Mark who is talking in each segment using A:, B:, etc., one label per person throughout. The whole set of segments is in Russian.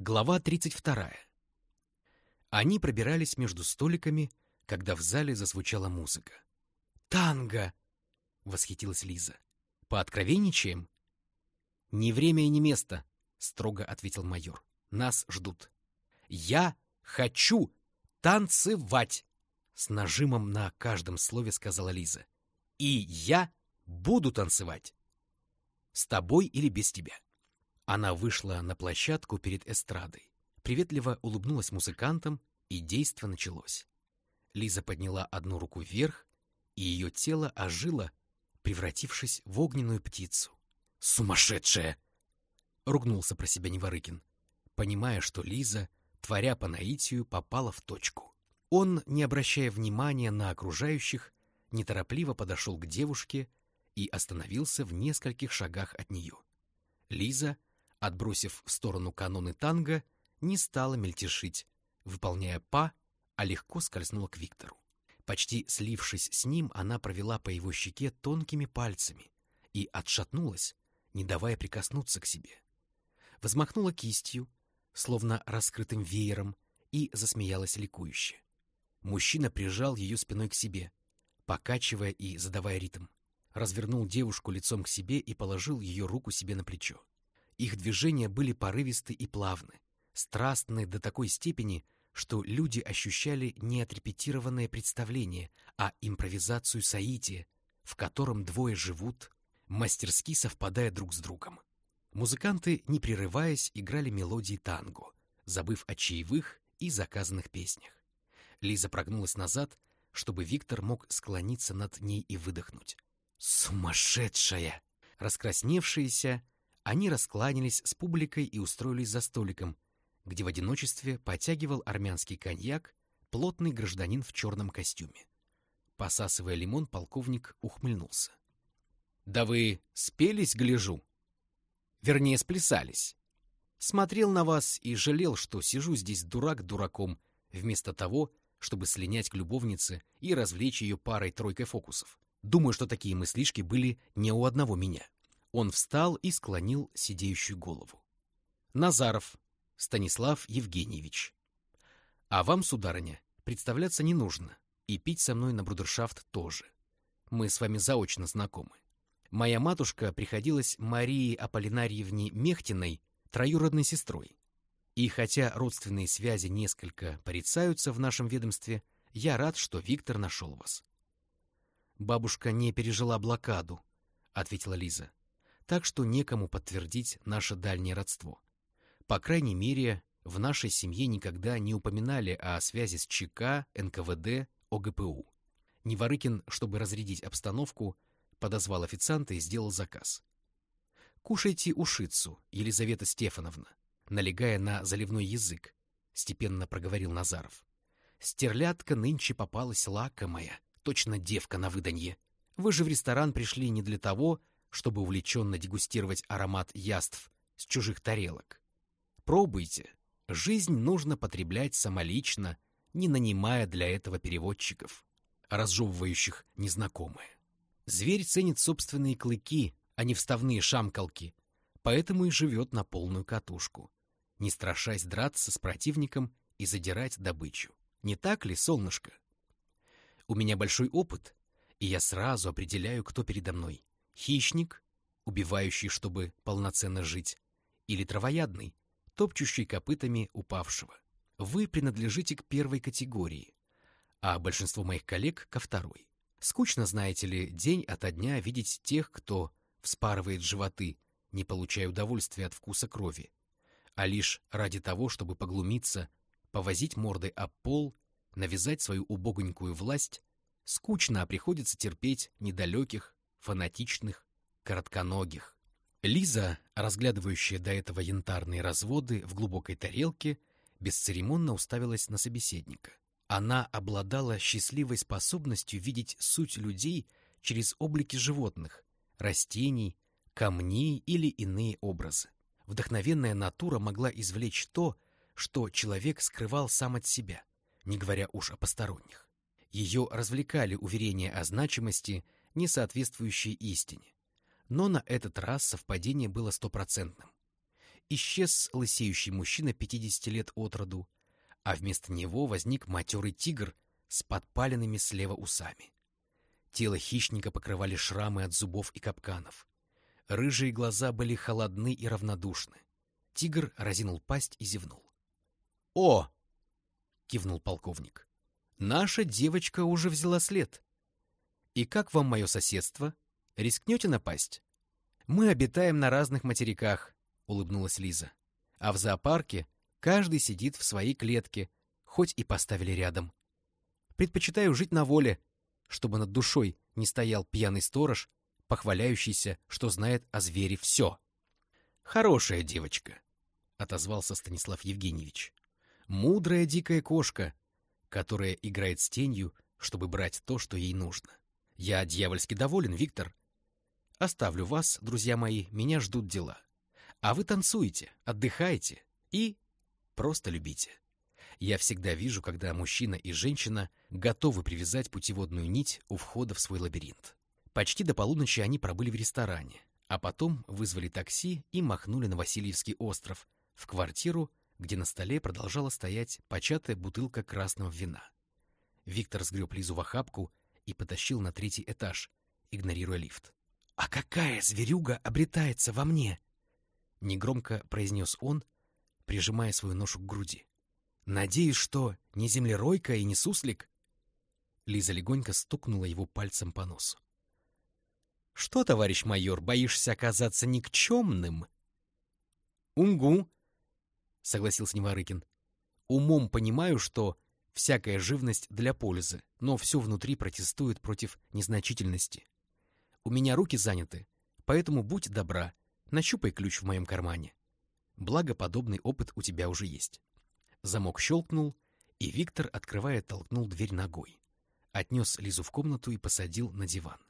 A: Глава 32. Они пробирались между столиками, когда в зале зазвучала музыка. «Танго!» — восхитилась Лиза. «Пооткровенничаем?» «Не время и не место», — строго ответил майор. «Нас ждут». «Я хочу танцевать!» С нажимом на каждом слове сказала Лиза. «И я буду танцевать. С тобой или без тебя». Она вышла на площадку перед эстрадой, приветливо улыбнулась музыкантам, и действо началось. Лиза подняла одну руку вверх, и ее тело ожило, превратившись в огненную птицу. «Сумасшедшая!» — ругнулся про себя Неворыкин, понимая, что Лиза, творя по наитию, попала в точку. Он, не обращая внимания на окружающих, неторопливо подошел к девушке и остановился в нескольких шагах от нее. Лиза — отбросив в сторону каноны танго, не стала мельтешить, выполняя па, а легко скользнула к Виктору. Почти слившись с ним, она провела по его щеке тонкими пальцами и отшатнулась, не давая прикоснуться к себе. Взмахнула кистью, словно раскрытым веером, и засмеялась ликующе. Мужчина прижал ее спиной к себе, покачивая и задавая ритм. Развернул девушку лицом к себе и положил ее руку себе на плечо. Их движения были порывисты и плавны, страстны до такой степени, что люди ощущали не отрепетированное представление, а импровизацию соития, в котором двое живут, мастерски совпадая друг с другом. Музыканты, не прерываясь, играли мелодии танго, забыв о чаевых и заказанных песнях. Лиза прогнулась назад, чтобы Виктор мог склониться над ней и выдохнуть. «Сумасшедшая!» Раскрасневшаяся, они раскланялись с публикой и устроились за столиком, где в одиночестве потягивал армянский коньяк плотный гражданин в черном костюме. Посасывая лимон, полковник ухмыльнулся. — Да вы спелись, гляжу. Вернее, сплясались. Смотрел на вас и жалел, что сижу здесь дурак дураком, вместо того, чтобы слинять к любовнице и развлечь ее парой-тройкой фокусов. Думаю, что такие мыслишки были не у одного меня. — он встал и склонил сидеющую голову. Назаров Станислав Евгеньевич. А вам, сударыня, представляться не нужно, и пить со мной на брудершафт тоже. Мы с вами заочно знакомы. Моя матушка приходилась Марии Аполлинарьевне Мехтиной троюродной сестрой. И хотя родственные связи несколько порицаются в нашем ведомстве, я рад, что Виктор нашел вас. «Бабушка не пережила блокаду», — ответила Лиза так что некому подтвердить наше дальнее родство. По крайней мере, в нашей семье никогда не упоминали о связи с ЧК, НКВД, ОГПУ. Неворыкин, чтобы разрядить обстановку, подозвал официанта и сделал заказ. «Кушайте ушицу, Елизавета Стефановна», налегая на заливной язык, степенно проговорил Назаров. «Стерлядка нынче попалась лакомая, точно девка на выданье. Вы же в ресторан пришли не для того, чтобы увлеченно дегустировать аромат яств с чужих тарелок. Пробуйте. Жизнь нужно потреблять самолично, не нанимая для этого переводчиков, разжевывающих незнакомое. Зверь ценит собственные клыки, а не вставные шамкалки, поэтому и живет на полную катушку, не страшась драться с противником и задирать добычу. Не так ли, солнышко? У меня большой опыт, и я сразу определяю, кто передо мной Хищник, убивающий, чтобы полноценно жить, или травоядный, топчущий копытами упавшего. Вы принадлежите к первой категории, а большинство моих коллег — ко второй. Скучно, знаете ли, день ото дня видеть тех, кто вспарывает животы, не получая удовольствия от вкуса крови, а лишь ради того, чтобы поглумиться, повозить мордой об пол, навязать свою убогонькую власть, скучно, а приходится терпеть недалеких, фанатичных, коротконогих. Лиза, разглядывающая до этого янтарные разводы в глубокой тарелке, бесцеремонно уставилась на собеседника. Она обладала счастливой способностью видеть суть людей через облики животных, растений, камней или иные образы. Вдохновенная натура могла извлечь то, что человек скрывал сам от себя, не говоря уж о посторонних. Ее развлекали уверения о значимости не соответствующие истине. Но на этот раз совпадение было стопроцентным. исчез лысеющий мужчина 50 лет от роду, а вместо него возник матерый тигр с подпаленными слева усами. Тело хищника покрывали шрамы от зубов и капканов. Рыжие глаза были холодны и равнодушны. Тигр разинул пасть и зевнул. «О!» — кивнул полковник. «Наша девочка уже взяла след. И как вам мое соседство? Рискнете напасть?» «Мы обитаем на разных материках», — улыбнулась Лиза. «А в зоопарке каждый сидит в своей клетке, хоть и поставили рядом. Предпочитаю жить на воле, чтобы над душой не стоял пьяный сторож, похваляющийся, что знает о звере все. «Хорошая девочка», — отозвался Станислав Евгеньевич. «Мудрая дикая кошка, которая играет с тенью, чтобы брать то, что ей нужно. Я дьявольски доволен, Виктор. Оставлю вас, друзья мои, меня ждут дела. А вы танцуете, отдыхайте и просто любите». Я всегда вижу, когда мужчина и женщина готовы привязать путеводную нить у входа в свой лабиринт. Почти до полуночи они пробыли в ресторане, а потом вызвали такси и махнули на Васильевский остров, в квартиру, где на столе продолжала стоять початая бутылка красного вина. Виктор сгреб Лизу в охапку и потащил на третий этаж, игнорируя лифт. «А какая зверюга обретается во мне?» Негромко произнес он, прижимая свою ношу к груди. Надеюсь, что не землеройка и не суслик? Лиза легонько стукнула его пальцем по носу. Что, товарищ майор, боишься оказаться никчемным? Унгу, согласился Неворыкин. Умом понимаю, что всякая живность для пользы, но все внутри протестует против незначительности. У меня руки заняты, поэтому будь добра, нащупай ключ в моем кармане. Благо, подобный опыт у тебя уже есть. Замок щелкнул, и Виктор, открывая, толкнул дверь ногой. Отнес Лизу в комнату и посадил на диван.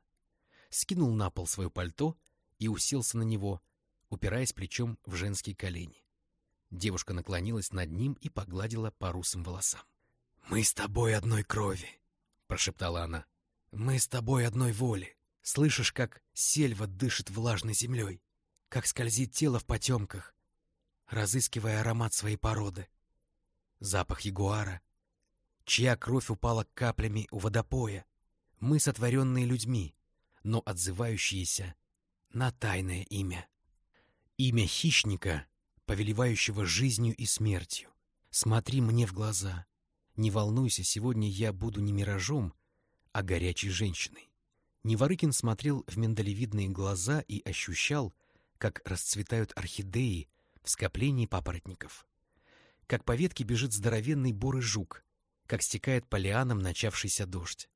A: Скинул на пол свое пальто и уселся на него, упираясь плечом в женские колени. Девушка наклонилась над ним и погладила по русым волосам. «Мы с тобой одной крови», — прошептала она. «Мы с тобой одной воли. Слышишь, как сельва дышит влажной землей, как скользит тело в потемках, разыскивая аромат своей породы запах ягуара, чья кровь упала каплями у водопоя. Мы сотворенные людьми, но отзывающиеся на тайное имя. Имя хищника, повелевающего жизнью и смертью. Смотри мне в глаза. Не волнуйся, сегодня я буду не миражом, а горячей женщиной. Неворыкин смотрел в миндалевидные глаза и ощущал, как расцветают орхидеи в скоплении папоротников как по ветке бежит здоровенный бурый жук, как стекает по лианам начавшийся дождь.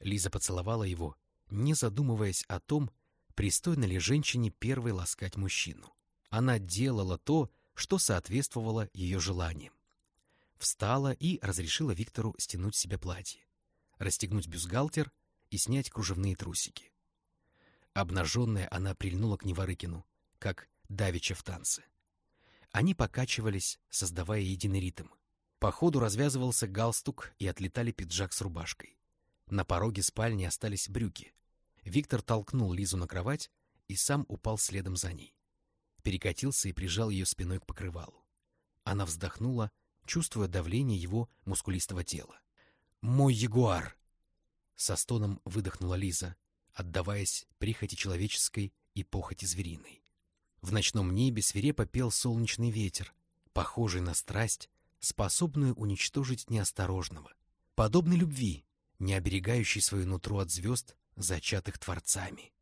A: Лиза поцеловала его, не задумываясь о том, пристойно ли женщине первой ласкать мужчину. Она делала то, что соответствовало ее желаниям. Встала и разрешила Виктору стянуть себе платье, расстегнуть бюстгальтер и снять кружевные трусики. Обнаженная она прильнула к Неворыкину, как давеча в танце. Они покачивались, создавая единый ритм. По ходу развязывался галстук и отлетали пиджак с рубашкой. На пороге спальни остались брюки. Виктор толкнул Лизу на кровать и сам упал следом за ней. Перекатился и прижал ее спиной к покрывалу. Она вздохнула, чувствуя давление его мускулистого тела. «Мой ягуар!» Со стоном выдохнула Лиза, отдаваясь прихоти человеческой и похоти звериной. В ночном небе свирепо пел солнечный ветер, похожий на страсть, способную уничтожить неосторожного. Подобной любви, не оберегающей свое нутро от звезд, зачатых творцами.